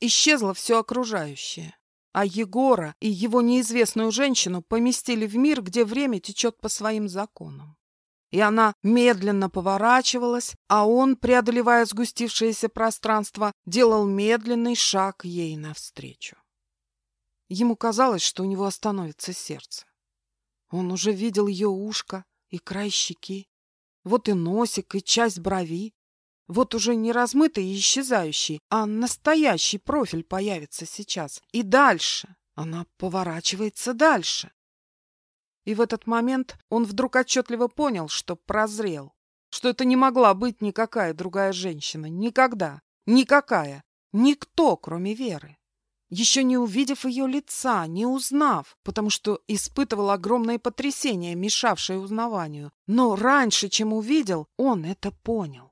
исчезло все окружающее. А Егора и его неизвестную женщину поместили в мир, где время течет по своим законам. И она медленно поворачивалась, а он, преодолевая сгустившееся пространство, делал медленный шаг ей навстречу. Ему казалось, что у него остановится сердце. Он уже видел ее ушко и край щеки, вот и носик, и часть брови. Вот уже не размытый и исчезающий, а настоящий профиль появится сейчас. И дальше. Она поворачивается дальше. И в этот момент он вдруг отчетливо понял, что прозрел. Что это не могла быть никакая другая женщина. Никогда. Никакая. Никто, кроме Веры еще не увидев ее лица, не узнав, потому что испытывал огромное потрясение, мешавшее узнаванию. Но раньше, чем увидел, он это понял.